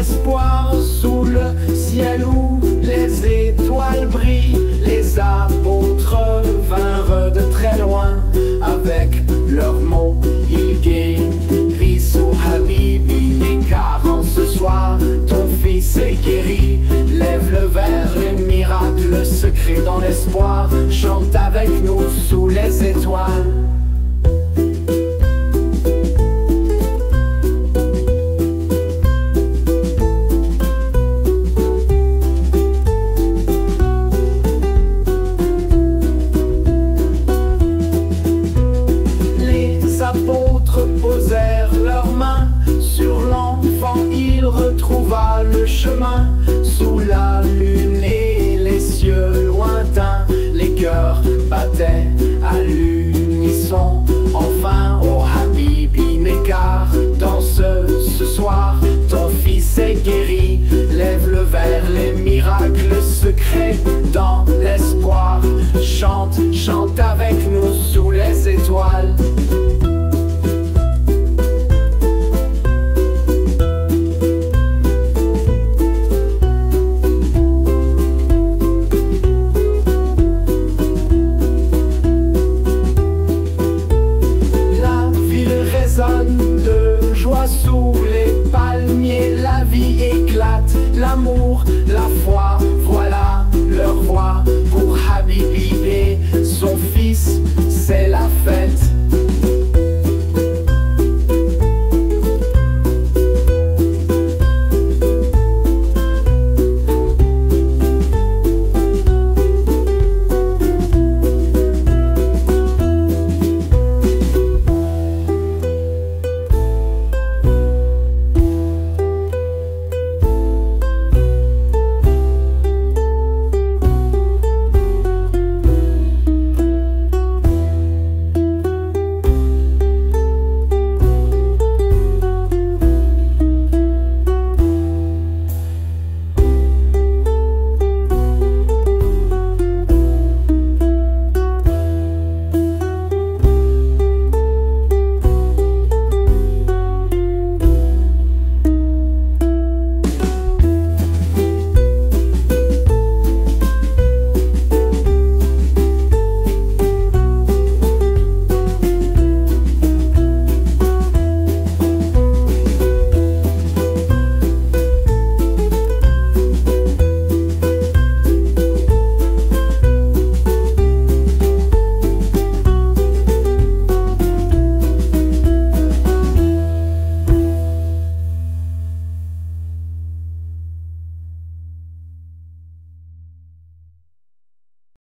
l'espoir sous le ciel où les étoiles brillent. Les apôtres vinrent de très loin avec leurs mots. Ils guérissent au Habibi, car en ce soir, ton fils est guéri. Lève le verre, les miracles secrets dans l'espoir. Chante avec nous sous les étoiles. Dans l'espoir. Chante, chante avec nous sous les étoiles. La ville résonne de joie sous les palmiers. La vie éclate,